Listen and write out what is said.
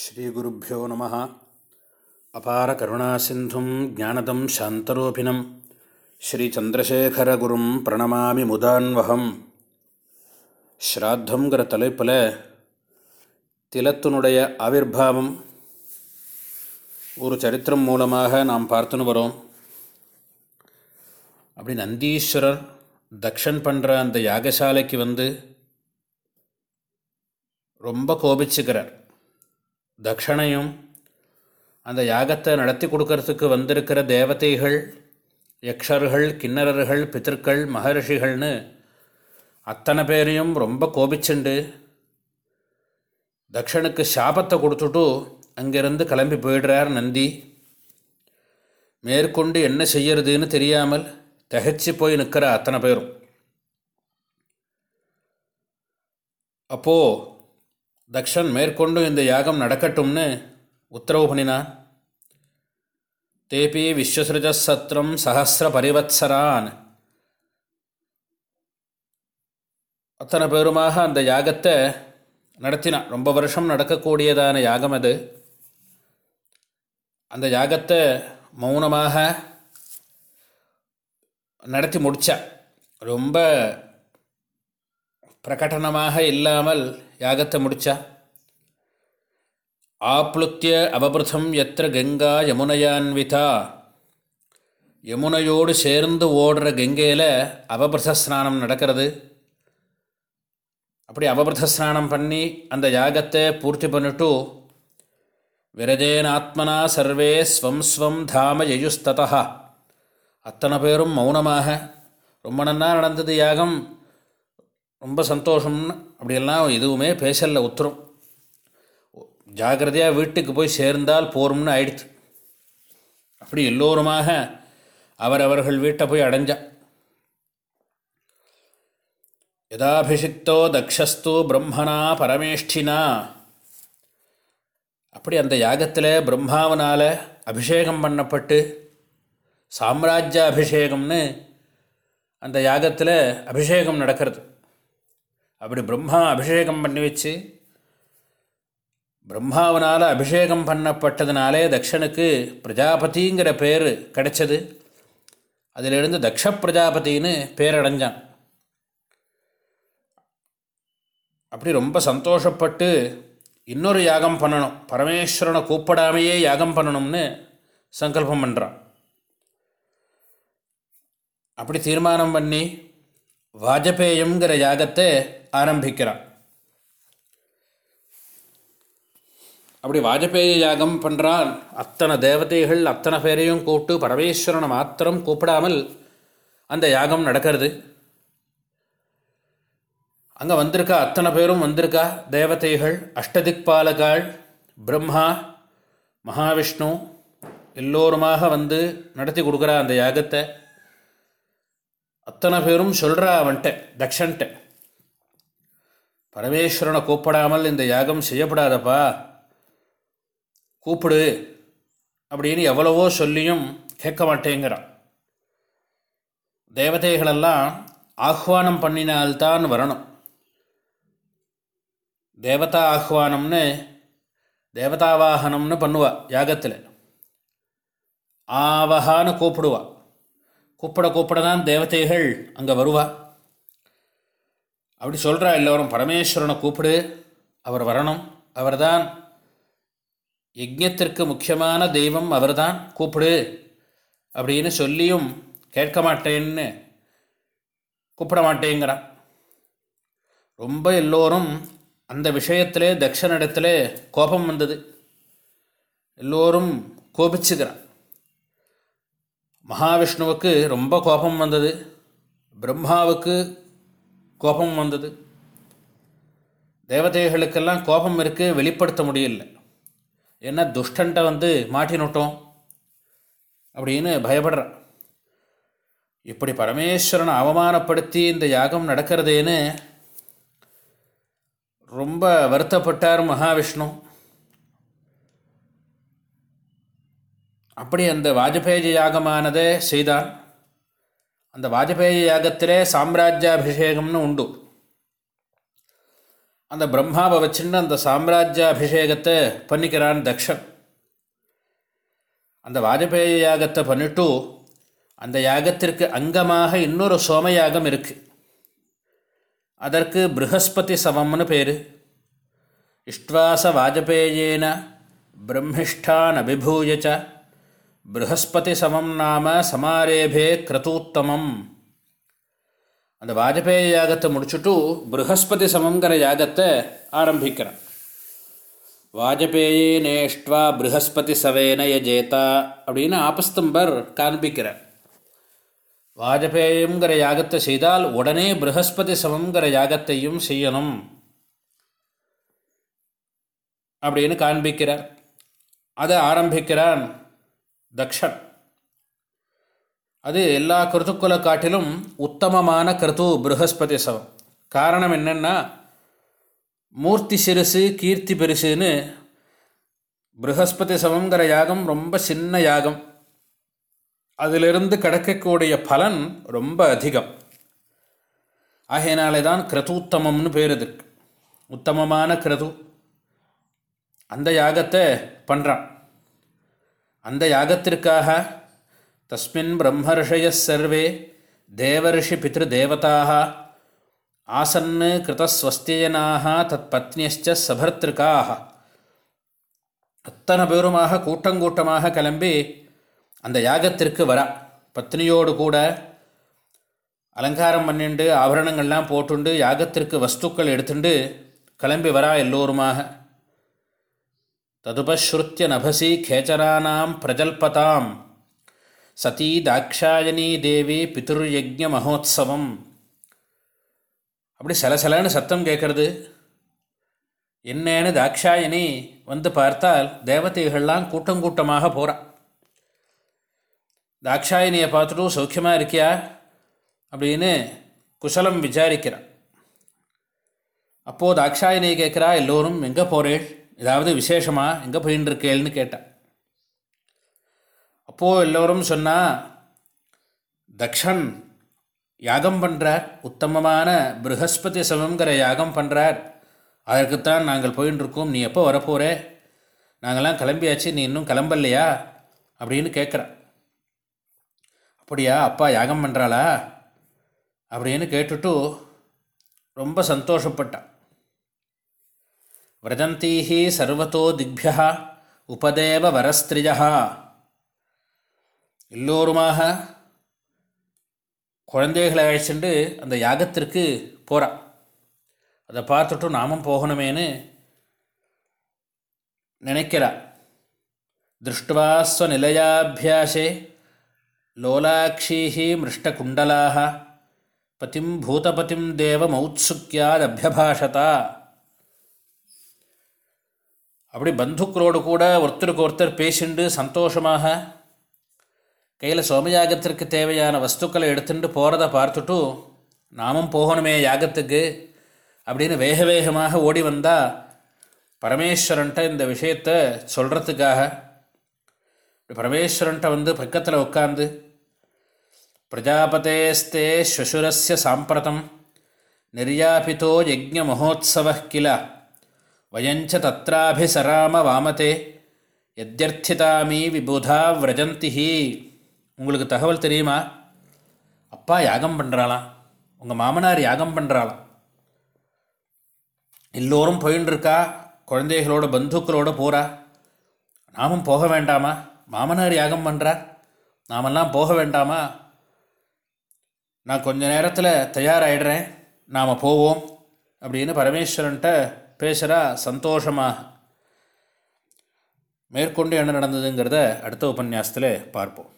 ஸ்ரீகுருப்போ நம. அபார கருணாசிந்தும் ஜானதம் சாந்தரூபிணம். ஸ்ரீ சந்திரசேகரகுரும் பிரணமாமி முதான்வகம். ஸ்ராத்தங்கிற தலைப்பில் திலத்தினுடைய ஆவிர்வாவம் ஒரு சரித்திரம் மூலமாக நாம் பார்த்துன்னு வரோம். அப்படி நந்தீஸ்வரர் தக்ஷன் பண்ணுற அந்த யாகசாலைக்கு வந்து ரொம்ப கோபிச்சுக்கிறார். தக்ஷணையும் அந்த யாகத்தை நடத்தி கொடுக்கறதுக்கு வந்திருக்கிற தேவதைகள் யக்ஷர்கள் கிண்ணறர்கள் பித்திருக்கள் மகர்ஷிகள்னு அத்தனை பேரையும் ரொம்ப கோபிச்சுண்டு தக்ஷனுக்கு சாபத்தை கொடுத்துட்டு அங்கேருந்து கிளம்பி போயிடுறார் நந்தி. மேற்கொண்டு என்ன செய்யறதுன்னு தெரியாமல் தகச்சு போய் நிற்கிற அத்தனை பேரும். அப்போது தக்ஷன் மேற்கொண்டு இந்த யாகம் நடக்கட்டும்னு உத்தரவு பண்ணினான் தேபி விஸ்வசிருஜ சத்திரம் சஹசிர பரிவத்சரான். அத்தனை பேருமாக அந்த யாகத்தை நடத்தினான். ரொம்ப வருஷம் நடக்கக்கூடியதான யாகம் அது. அந்த யாகத்தை மௌனமாக நடத்தி முடித்தா ரொம்ப பிரகடனமாக இல்லாமல் யாகத்தை முடித்தா ஆப்ளுத்திய அவபிருதம் எத்திர கங்கா யமுனையான்விதா யமுனையோடு சேர்ந்து ஓடுற கங்கையில் அவபிரத ஸ்நானம் நடக்கிறது. அப்படி அவபிரத ஸ்நானம் பண்ணி அந்த யாகத்தை பூர்த்தி பண்ணிட்டு விரஜேனாத்மனா சர்வே ஸ்வம் ஸ்வம் தாம யயுஸ்ததா அத்தனை பேரும் மௌனமாக. ரொம்ப நன்னா நடந்தது யாகம். ரொம்ப சந்தோஷம்னு அப்படியெல்லாம் எதுவுமே பேசலை உத்தரம். ஜாகிரதையாக வீட்டுக்கு போய் சேர்ந்தால் போரும்னு ஆயிடுச்சு. அப்படி எல்லோருமாக அவரவர்கள் வீட்டை போய் அடைஞ்சா யதாபிஷிக்தோ தக்ஷஸ்து பிரம்மனா பரமேஷ்டினா. அப்படி அந்த யாகத்தில் பிரம்மாவனால் அபிஷேகம் பண்ணப்பட்டு சாம்ராஜ்ய அபிஷேகம்னு அந்த யாகத்தில் அபிஷேகம் நடக்கிறது. அப்படி பிரம்மா அபிஷேகம் பண்ணி வச்சு பிரம்மாவனால் அபிஷேகம் பண்ணப்பட்டதுனாலே தக்ஷனுக்கு பிரஜாபதிங்கிற பேர் கிடைச்சது. அதிலிருந்து தக்ஷ பிரஜாபதின்னு பேரடைஞ்சான். அப்படி ரொம்ப சந்தோஷப்பட்டு இன்னொரு யாகம் பண்ணணும் பரமேஸ்வரனை கூப்பிடாமையே யாகம் பண்ணணும்னு சங்கல்பம் பண்ணுறான் அப்படி தீர்மானம் பண்ணி வாஜபேயங்கிற யாகத்தை ஆரம்பிக்கிறான். அப்படி வாஜபேய யாகம் பண்ணுறான் அத்தனை தேவதைகள் அத்தனை பேரையும் கூப்பிட்டு பரமேஸ்வரனை மாத்திரம் கூப்பிடாமல் அந்த யாகம் நடக்கிறது. அங்கே வந்திருக்கா அத்தனை பேரும் வந்திருக்கா? தேவதைகள் அஷ்டதிக்பாலகாள் பிரம்மா மகாவிஷ்ணு எல்லோருமாக வந்து நடத்தி கொடுக்குறா அந்த யாகத்தை. அத்தனை பேரும் சொல்கிறா அவன்கிட்ட தக்ஷன்ட்ட பரமேஸ்வரனை கூப்பிடாமல் இந்த யாகம் செய்யப்படாதப்பா. கூப்பிடு. அப்படின்னு எவ்வளவோ சொல்லியும் கேட்க மாட்டேங்கிறான். தேவதைகளெல்லாம் ஆஹ்வானம் பண்ணினால்தான் வரணும். தேவதா ஆஹ்வானம்னு தேவதாவாகனம்னு பண்ணுவா யாகத்தில். ஆவகான்னு கூப்பிடுவா. கூப்பிட கூப்பிட தான் தேவதைகள் அங்கே வருவா. அப்படி சொல்கிறா எல்லோரும் பரமேஸ்வரனை கூப்பிடு அவர் வரணும் அவர்தான். யஜ்யத்திற்கு முக்கியமான தெய்வம் அவர்தான் கூப்பிடு. அப்படின்னு சொல்லியும் கேட்க மாட்டேன்னு கூப்பிட மாட்டேங்கிறான் ரொம்ப எல்லோரும் அந்த விஷயத்திலே தக்ஷனிடத்தில் கோபம் வந்தது. எல்லோரும் கோபிச்சுக்கிறான் மகாவிஷ்ணுவுக்கு ரொம்ப கோபம் வந்தது. பிரம்மாவுக்கு கோபம் வந்தது. தேவதைகளுக்கெல்லாம் கோபம் இருக்குது வெளிப்படுத்த முடியல. ஏன்னா துஷ்டன்ட்ட வந்து மாட்டினுட்டோம் அப்படின்னு பயப்படுறான். இப்படி பரமேஸ்வரனை அவமானப்படுத்தி இந்த யாகம் நடக்கிறதேன்னு ரொம்ப வருத்தப்பட்டார் மகாவிஷ்ணு. அப்படி அந்த வாஜ்பேயி யாகமானதை செய்தான் அந்த வாஜபேய யாகத்திலே சாம்ராஜ்யாபிஷேகம்னு உண்டு. அந்த பிரம்மாவை வச்சுன்னு அந்த சாம்ராஜ்யாபிஷேகத்தை பண்ணிக்கிறான் தக்ஷன். அந்த வாஜபேய யாகத்தை பண்ணிட்டு அந்த யாகத்திற்கு அங்கமாக இன்னொரு சோமயாகம் இருக்குது அதற்கு ப்ரஹஸ்பதி சவம்னு பேர். இஷ்ட்வாச வாஜபேயேன பிரம்மிஷ்டான் அபிபூயச்ச. ப்ரஹஸ்பதி சமம் நாம சமாரேபே கிரதூத்தமம் அந்த வாஜபேய யாகத்தை முடிச்சுட்டு ப்ரஹஸ்பதி சமங்கிற யாகத்தை ஆரம்பிக்கிறான் வாஜபேயே நேஷ்டுவா ப்ரஹஸ்பதி சவேன யஜேதா அப்படின்னு ஆபஸ்தம்பர் காண்பிக்கிறார். வாஜபேயங்கிற யாகத்தை செய்தால் உடனே ப்ரஹஸ்பதி சமங்கிற யாகத்தையும் செய்யணும் அப்படின்னு காண்பிக்கிறார். அதை ஆரம்பிக்கிறான் தக்ஷன். அது எல்லா கிருத்துக்களை காட்டிலும் உத்தமமான கிருத்து ப்ரஹஸ்பதி சவம். காரணம் என்னென்னா மூர்த்தி சிறுசு கீர்த்தி பெருசுன்னு ப்ரஹஸ்பதி சவங்கிற யாகம் ரொம்ப சின்ன யாகம். அதிலிருந்து கிடைக்கக்கூடிய பலன் ரொம்ப அதிகம். ஆகையினாலே தான் கிரதூத்தமம்னு பேர் இருக்கு. உத்தமமான கிரது. அந்த யாகத்தை பண்ணுறான் அந்த யாகத்திற்காக தஸ்மின் பிரம்மர்ஷய சர்வே தேவர்ஷி பித்ரு தேவதாக ஆசன்னு கிருதஸ்வஸ்தியனாக தத் பத்னியச்ச சபர்த்திருக்காக அத்தனை பேருமாக கூட்டங்கூட்டமாக கிளம்பி அந்த யாகத்திற்கு வர பத்னியோடு கூட அலங்காரம் பண்ணிண்டு ஆபரணங்கள்லாம் போட்டுண்டு யாகத்திற்கு வஸ்துக்கள் எடுத்துண்டு கிளம்பி வரா எல்லோருமாக. ததுபஸ்ருத்திய நபசி கேச்சரானாம் பிரஜல்பதாம் சதீ தாட்சாயணி தேவி பிதுர்யஜ மகோத்சவம் அப்படி சலசலன்னு சத்தம் கேட்குறது. என்னன்னு தாக்ஷாயணி வந்து பார்த்தால் தேவதைகள்லாம் கூட்டம் கூட்டமாக போகிறான் தாக்ஷாயினியை பார்த்துட்டும் சௌக்கியமாக இருக்கியா? அப்படின்னு குசலம் விசாரிக்கிறான் அப்போது தாக்ஷாயினியை கேட்குறா எல்லோரும் எங்கே போகிறேள் ஏதாவது விசேஷமாக எங்கே போயின்னு இருக்கேள்னு கேட்டான் அப்போது எல்லோரும் சொன்னால் தக்ஷன் யாகம் பண்ணுறார் உத்தமமான ப்ரஹஸ்பதி சமங்கிற யாகம் பண்ணுறார் அதற்குத்தான் நாங்கள் போயின்னு இருக்கோம். நீ எப்போ வரப்போகிற நாங்கள்லாம் கிளம்பியாச்சு. நீ இன்னும் கிளம்பலையா? அப்படின்னு கேட்குறான் அப்படியா? அப்பா யாகம் பண்ணுறாளா அப்படின்னு கேட்டுட்டு ரொம்ப சந்தோஷப்பட்டான் விரஜந்தீஹி சர்வத்தோ திக்பியா உபதேவ வரஸ்திரியா எல்லோருமாக குழந்தைகளை அழைச்சிட்டு அந்த யாகத்திற்கு போகிறான் அதை பார்த்துட்டும் நாமும் போகணுமேனு நினைக்கிறா. திருஷ்டுவா நிலையாபியாசே லோலாட்சீஹி மிருஷ்டகுண்டலாக பதிம் பூதபதிம் தேவமௌத்சுக்கியாதபியபாஷதா அப்படி பந்துக்களோடு கூட ஒருத்தருக்கு ஒருத்தர் பேசிண்டு சந்தோஷமாக கையில் சோமயாகத்திற்கு தேவையான வஸ்துக்களை எடுத்துட்டு போகிறத பார்த்துட்டு நாமும் போகணுமே யாகத்துக்கு அப்படின்னு வேக வேகமாக ஓடி வந்தால் பரமேஸ்வரன்ட்ட இந்த விஷயத்தை சொல்கிறதுக்காக பரமேஸ்வரன்ட்ட வந்து பக்கத்தில் உட்காந்து பிரஜாபதேஸ்தே ஸ்வசுரஸ்ய சாம்பிரதம் நிர்யாபித்தோ யஜ்ஞ மகோத்சவ கில வயஞ்ச தத்ராபிசராம வாமதே எத்தியர்த்திதாமி விபுதா விரஜந்திஹி உங்களுக்கு தகவல் தெரியுமா? அப்பா யாகம் பண்ணுறாளாம் உங்கள் மாமனார் யாகம் பண்ணுறாளாம் எல்லோரும் போயின்னு இருக்கா குழந்தைகளோட பந்துக்களோட போகிறா நாமும் போக வேண்டாமா? மாமனார் யாகம் பண்ணுறார் நாமெல்லாம் போக வேண்டாமா? நான் கொஞ்ச நேரத்தில் தயாராகிடுறேன் நாம் போவோம் அப்படின்னு பரமேஸ்வரன்ட்ட பேசுகிறா சந்தோஷமாக மேற்கொண்டு என்ன நடந்ததுங்கிறத அடுத்த உபன்யாசத்தில் பார்ப்போம்.